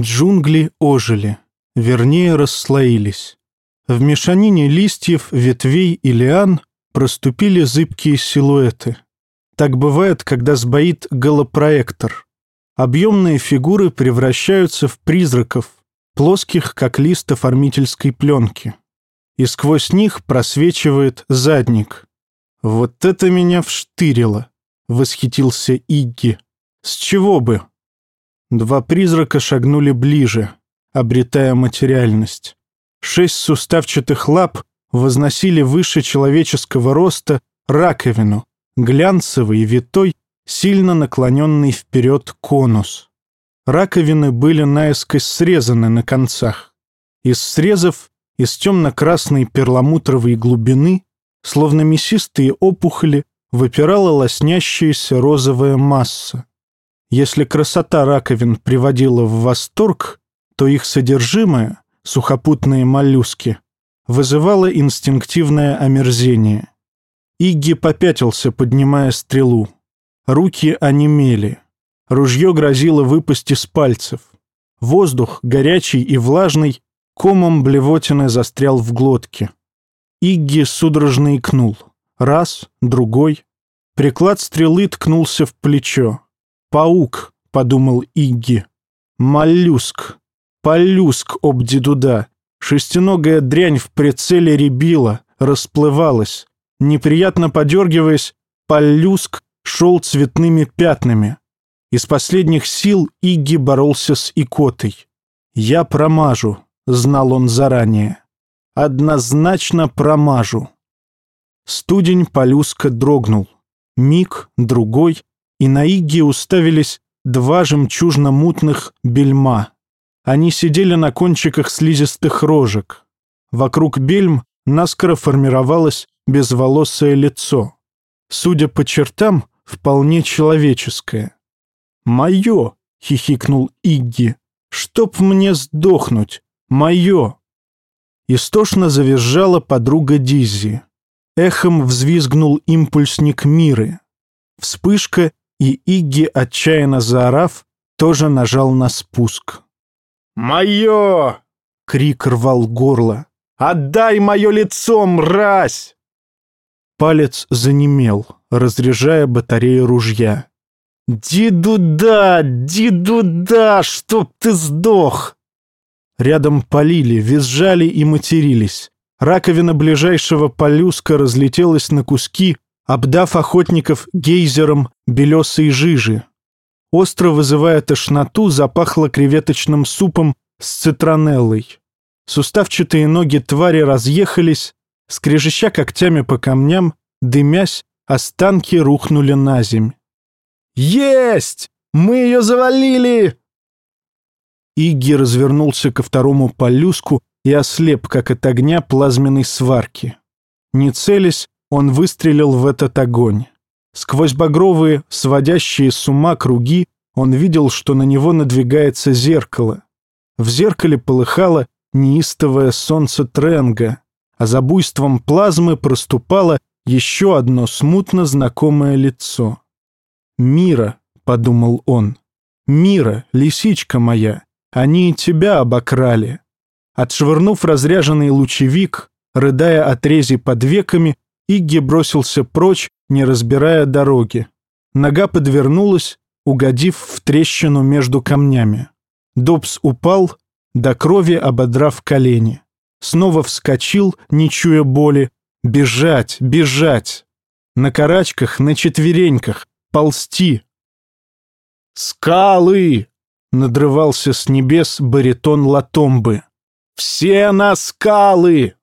Джунгли ожили, вернее, расслоились. В мешанине листьев, ветвей и лиан проступили зыбкие силуэты. Так бывает, когда сбоит голопроектор. Объемные фигуры превращаются в призраков, плоских, как лист оформительской пленки. И сквозь них просвечивает задник. «Вот это меня вштырило!» — восхитился Игги. «С чего бы?» Два призрака шагнули ближе, обретая материальность. Шесть суставчатых лап возносили выше человеческого роста раковину, глянцевый, витой, сильно наклоненный вперед конус. Раковины были наискось срезаны на концах. Из срезов, из темно-красной перламутровой глубины, словно мясистые опухоли, выпирала лоснящаяся розовая масса. Если красота раковин приводила в восторг, то их содержимое, сухопутные моллюски, вызывало инстинктивное омерзение. Игги попятился, поднимая стрелу. Руки онемели. Ружье грозило выпасть из пальцев. Воздух, горячий и влажный, комом блевотины застрял в глотке. Игги судорожно икнул. Раз, другой. Приклад стрелы ткнулся в плечо. «Паук», — подумал Игги. «Моллюск. Полюск, обдидуда. Шестиногая дрянь в прицеле рябила, расплывалась. Неприятно подергиваясь, полюск шел цветными пятнами. Из последних сил Игги боролся с икотой. «Я промажу», — знал он заранее. «Однозначно промажу». Студень полюска дрогнул. Миг, другой, и на Игги уставились два жемчужно-мутных бельма. Они сидели на кончиках слизистых рожек. Вокруг бельм наскоро формировалось безволосое лицо. Судя по чертам, вполне человеческое. «Мое!» — хихикнул Игги. «Чтоб мне сдохнуть! Мое!» Истошно завизжала подруга Диззи. Эхом взвизгнул импульсник Миры. Вспышка, и Игги, отчаянно заорав, тоже нажал на спуск. «Мое!» — крик рвал горло. «Отдай мое лицо, мразь!» Палец занемел, разряжая батарею ружья. «Дидуда! Дидуда! Чтоб ты сдох!» Рядом полили, визжали и матерились. Раковина ближайшего полюска разлетелась на куски, обдав охотников гейзером белесой жижи. Остро вызывая тошноту, запахло креветочным супом с цитронеллой. Суставчатые ноги твари разъехались, скрежеща когтями по камням, дымясь, останки рухнули на земь. «Есть! Мы ее завалили!» Игги развернулся ко второму полюску и ослеп, как от огня плазменной сварки. Не целясь, он выстрелил в этот огонь. Сквозь багровые, сводящие с ума круги, он видел, что на него надвигается зеркало. В зеркале полыхало неистовое солнце Тренга, а за буйством плазмы проступало еще одно смутно знакомое лицо. «Мира», — подумал он, — «Мира, лисичка моя, они и тебя обокрали». Отшвырнув разряженный лучевик, рыдая от рези под веками, Игги бросился прочь, не разбирая дороги. Нога подвернулась, угодив в трещину между камнями. Добс упал, до крови ободрав колени. Снова вскочил, не чуя боли. Бежать, бежать! На карачках, на четвереньках, ползти. «Скалы!» — надрывался с небес баритон Латомбы. «Все на скалы!»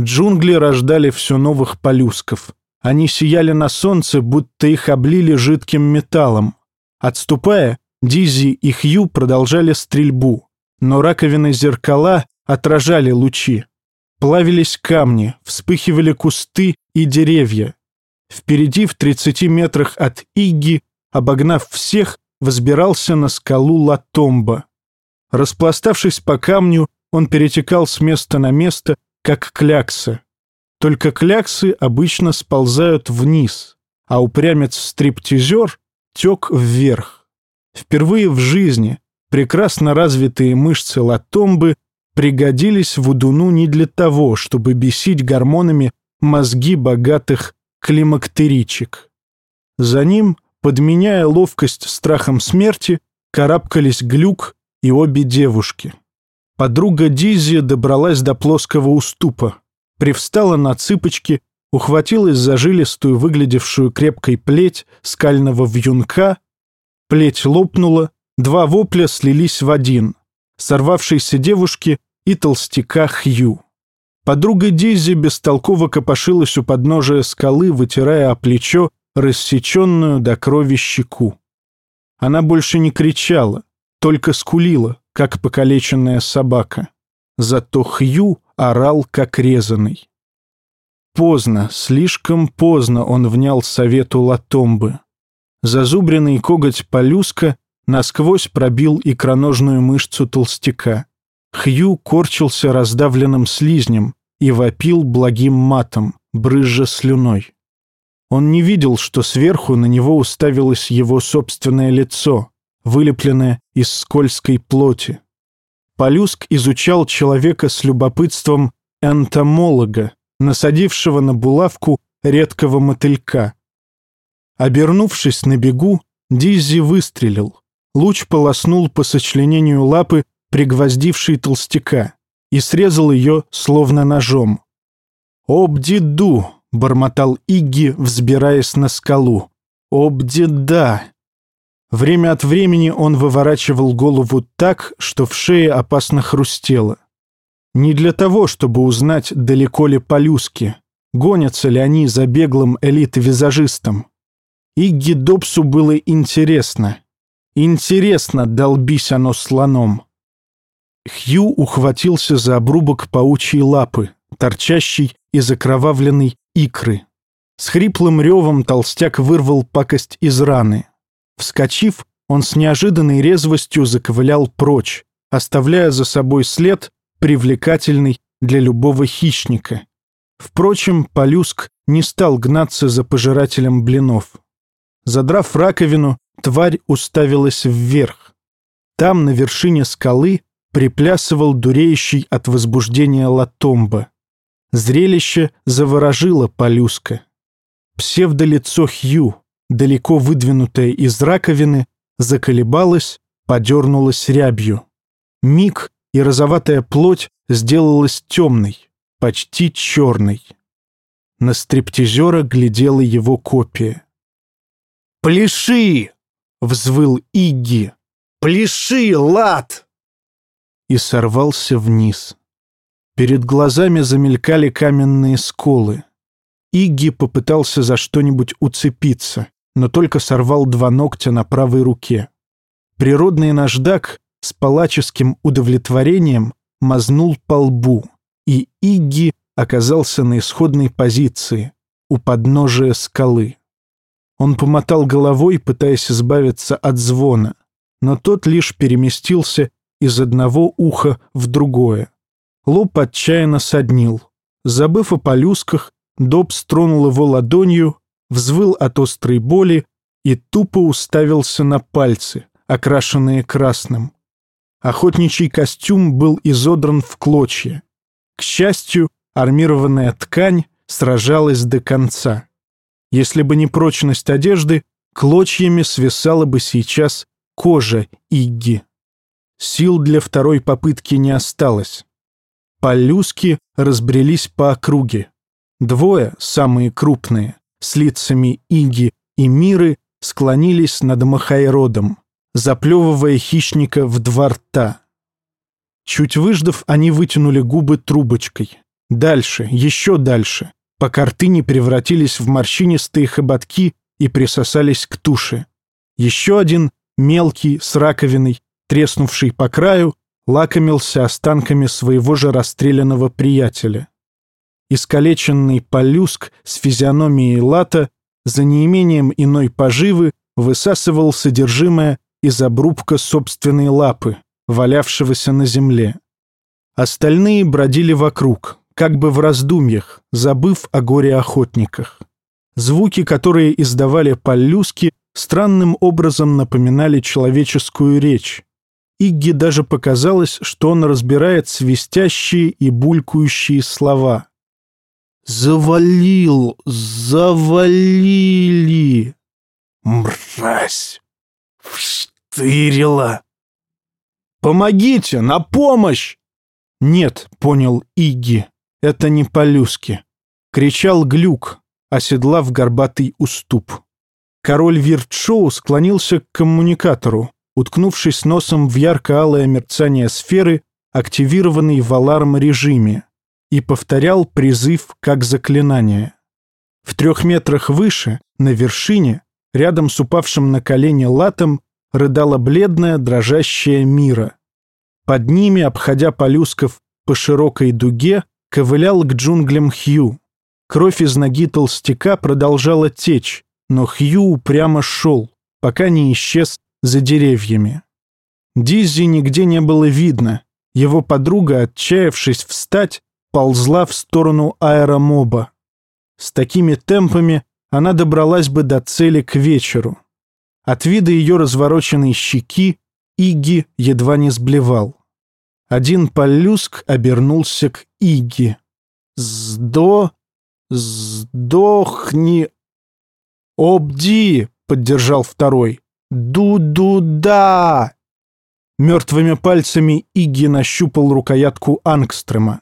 Джунгли рождали все новых полюсков. Они сияли на солнце, будто их облили жидким металлом. Отступая, Дизи и Хью продолжали стрельбу, но раковины зеркала отражали лучи. Плавились камни, вспыхивали кусты и деревья. Впереди, в 30 метрах от Игги, обогнав всех, взбирался на скалу Латомба. Распластавшись по камню, он перетекал с места на место, как клякса. Только кляксы обычно сползают вниз, а упрямец-стриптизер тек вверх. Впервые в жизни прекрасно развитые мышцы латомбы пригодились Вудуну не для того, чтобы бесить гормонами мозги богатых климактеричек. За ним, подменяя ловкость страхом смерти, карабкались Глюк и обе девушки. Подруга Дизи добралась до плоского уступа, привстала на цыпочки, ухватилась за жилистую, выглядевшую крепкой плеть скального вьюнка, плеть лопнула, два вопля слились в один, сорвавшейся девушки и толстяка Хью. Подруга Дизи бестолково копошилась у подножия скалы, вытирая о плечо рассеченную до крови щеку. Она больше не кричала, только скулила, как покалеченная собака. Зато Хью орал, как резанный. Поздно, слишком поздно он внял совету Латомбы. Зазубренный коготь полюска насквозь пробил икроножную мышцу толстяка. Хью корчился раздавленным слизнем и вопил благим матом, брызжа слюной. Он не видел, что сверху на него уставилось его собственное лицо, вылепленное из скользкой плоти. Полюск изучал человека с любопытством энтомолога, насадившего на булавку редкого мотылька. Обернувшись на бегу, Диззи выстрелил. Луч полоснул по сочленению лапы, пригвоздившей толстяка, и срезал ее словно ножом. «Обди-ду!» — бормотал Игги, взбираясь на скалу. «Обди-да!» Время от времени он выворачивал голову так, что в шее опасно хрустело. Не для того, чтобы узнать, далеко ли полюски, гонятся ли они за беглым элит-визажистом. Игги Добсу было интересно. Интересно, долбись оно слоном. Хью ухватился за обрубок паучьей лапы, торчащей из окровавленной икры. С хриплым ревом толстяк вырвал пакость из раны. Вскочив, он с неожиданной резвостью заковылял прочь, оставляя за собой след, привлекательный для любого хищника. Впрочем, Полюск не стал гнаться за пожирателем блинов. Задрав раковину, тварь уставилась вверх. Там, на вершине скалы, приплясывал дуреющий от возбуждения латомба. Зрелище заворожило Полюска. Псевдолицо Хью, далеко выдвинутая из раковины, заколебалась, подернулась рябью. Миг, и розоватая плоть сделалась темной, почти черной. На стриптизера глядела его копия. «Пляши!» — взвыл Игги. «Пляши, лад!» И сорвался вниз. Перед глазами замелькали каменные сколы. Игги попытался за что-нибудь уцепиться но только сорвал два ногтя на правой руке. Природный наждак с палаческим удовлетворением мазнул по лбу, и Игги оказался на исходной позиции, у подножия скалы. Он помотал головой, пытаясь избавиться от звона, но тот лишь переместился из одного уха в другое. Лоб отчаянно соднил. Забыв о полюсках, Доб стронул его ладонью взвыл от острой боли и тупо уставился на пальцы, окрашенные красным. Охотничий костюм был изодран в клочья. К счастью, армированная ткань сражалась до конца. Если бы не прочность одежды, клочьями свисала бы сейчас кожа Игги. Сил для второй попытки не осталось. Полюски разбрелись по округе. Двое, самые крупные, с лицами Иги и Миры склонились над Махайродом, заплевывая хищника в два рта. Чуть выждав, они вытянули губы трубочкой. Дальше, еще дальше, пока рты не превратились в морщинистые хоботки и присосались к туше. Еще один, мелкий, с раковиной, треснувший по краю, лакомился останками своего же расстрелянного приятеля искалеченный полюск с физиономией лата за неимением иной поживы высасывал содержимое из обрубка собственной лапы, валявшегося на земле. Остальные бродили вокруг, как бы в раздумьях, забыв о горе-охотниках. Звуки, которые издавали полюски, странным образом напоминали человеческую речь. Игги даже показалось, что он разбирает свистящие и булькающие слова. «Завалил! Завалили!» «Мразь! Вштырила!» «Помогите! На помощь!» «Нет», — понял Игги, — «это не по-люски». Кричал Глюк, оседлав горбатый уступ. Король Виртшоу склонился к коммуникатору, уткнувшись носом в ярко-алое мерцание сферы, активированной в аларм-режиме, и повторял призыв как заклинание. В трех метрах выше, на вершине, рядом с упавшим на колени латом, рыдала бледная, дрожащая мира. Под ними, обходя полюсков по широкой дуге, ковылял к джунглям Хью. Кровь из ноги толстяка продолжала течь, но Хью упрямо шел, пока не исчез за деревьями. Диззи нигде не было видно. Его подруга, отчаявшись встать, ползла в сторону аэромоба. С такими темпами она добралась бы до цели к вечеру. От вида ее развороченной щеки Игги едва не сблевал. Один полюск обернулся к Игги. «Сдо... сдохни...» «Обди!» — поддержал второй. «Ду-ду-да!» Мертвыми пальцами Игги нащупал рукоятку Ангстрема.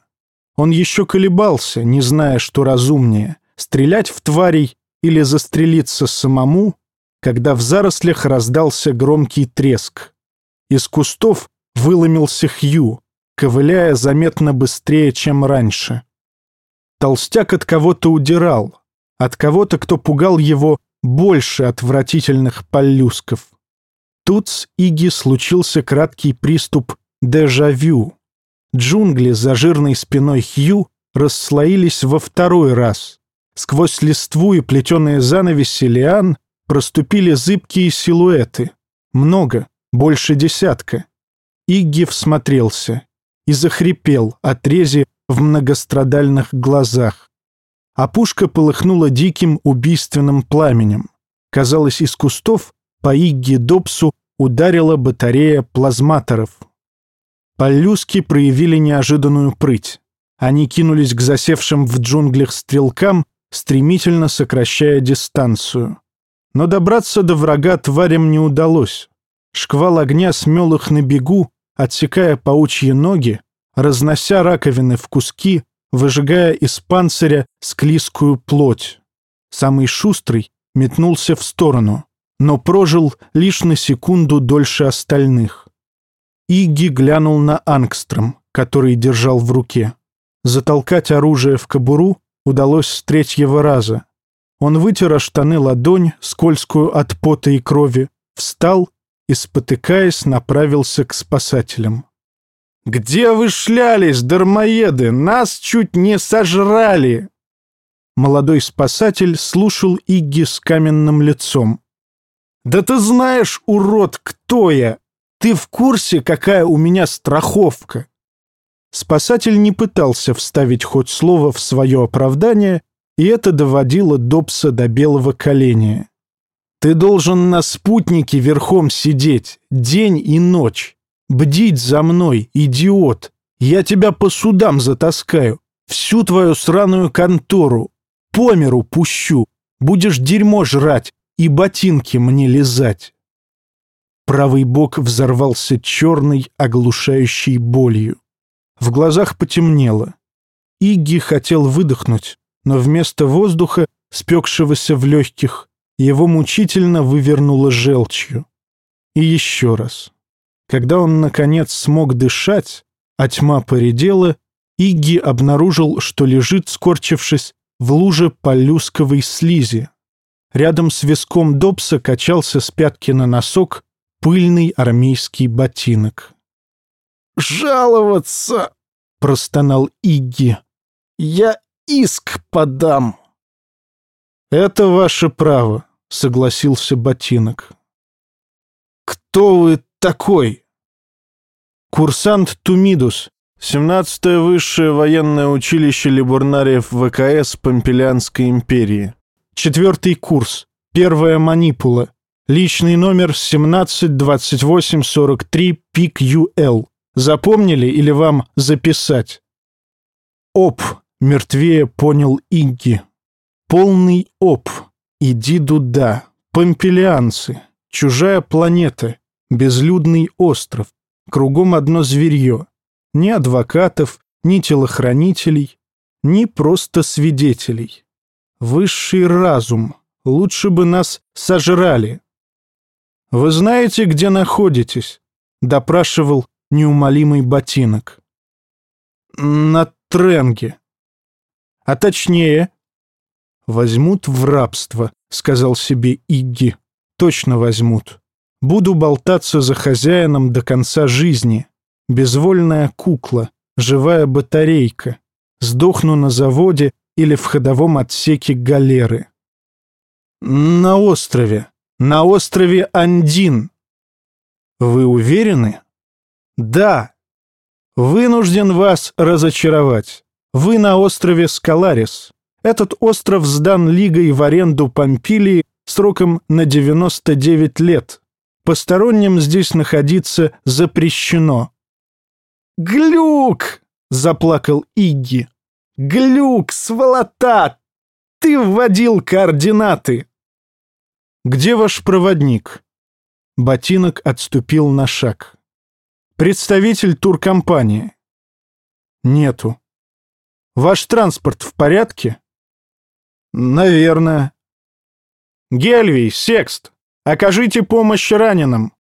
Он еще колебался, не зная, что разумнее — стрелять в тварей или застрелиться самому, когда в зарослях раздался громкий треск. Из кустов выломился Хью, ковыляя заметно быстрее, чем раньше. Толстяк от кого-то удирал, от кого-то, кто пугал его больше отвратительных полюсков. Тут с Иги случился краткий приступ дежавю. Джунгли за жирной спиной Хью расслоились во второй раз. Сквозь листву и плетеные занавеси лиан проступили зыбкие силуэты. Много, больше десятка. Игги всмотрелся и захрипел от рези в многострадальных глазах. А пушка полыхнула диким убийственным пламенем. Казалось, из кустов по Игги Добсу ударила батарея плазматоров. Полюски проявили неожиданную прыть. Они кинулись к засевшим в джунглях стрелкам, стремительно сокращая дистанцию. Но добраться до врага тварям не удалось. Шквал огня смел их на бегу, отсекая паучьи ноги, разнося раковины в куски, выжигая из панциря склизкую плоть. Самый шустрый метнулся в сторону, но прожил лишь на секунду дольше остальных. Игги глянул на Ангстром, который держал в руке. Затолкать оружие в кобуру удалось с третьего раза. Он вытер о штаны ладонь, скользкую от пота и крови, встал и, спотыкаясь, направился к спасателям. «Где вы шлялись, дармоеды? Нас чуть не сожрали!» Молодой спасатель слушал Игги с каменным лицом. «Да ты знаешь, урод, кто я! Ты в курсе, какая у меня страховка?» Спасатель не пытался вставить хоть слово в свое оправдание, и это доводило Добса до белого коленя. Ты должен на спутнике верхом сидеть, день и ночь. Бдить за мной, идиот. Я тебя по судам затаскаю. Всю твою сраную контору. По миру пущу. Будешь дерьмо жрать и ботинки мне лизать. Правый бок взорвался черной, оглушающей болью. В глазах потемнело. Игги хотел выдохнуть, но вместо воздуха, спекшегося в легких, его мучительно вывернуло желчью. И еще раз. Когда он, наконец, смог дышать, а тьма поредела, Игги обнаружил, что лежит, скорчившись, в луже полюсковой слизи. Рядом с виском Добса качался с пятки на носок пыльный армейский ботинок. «Жаловаться!» — простонал Игги. «Я иск подам!» «Это ваше право», — согласился ботинок. «Кто вы такой?» «Курсант Тумидус, 17-е высшее военное училище Либурнариев ВКС Помпелянской империи. Четвертый курс, первая манипула, Личный номер 172843 PQL. Запомнили или вам записать? Оп, мертвее понял Игги. Полный оп. Иди туда. Помпелианцы. Чужая планета. Безлюдный остров. Кругом одно зверье. Ни адвокатов, ни телохранителей, ни просто свидетелей. Высший разум. Лучше бы нас сожрали. «Вы знаете, где находитесь?» — допрашивал неумолимый ботинок. «На Тренге». «А точнее?» «Возьмут в рабство», — сказал себе Игги. «Точно возьмут. Буду болтаться за хозяином до конца жизни. Безвольная кукла, живая батарейка. Сдохну на заводе или в ходовом отсеке галеры». «На острове», на острове Андин. Вы уверены? Да. Вынужден вас разочаровать. Вы на острове Скаларис. Этот остров сдан Лигой в аренду Помпилии сроком на 99 лет. Посторонним здесь находиться запрещено. «Глюк!» — заплакал Игги. «Глюк, сволота! Ты вводил координаты!» «Где ваш проводник?» Ботинок отступил на шаг. «Представитель туркомпании?» «Нету». «Ваш транспорт в порядке?» «Наверное». «Гельвий, Секст, окажите помощь раненым!»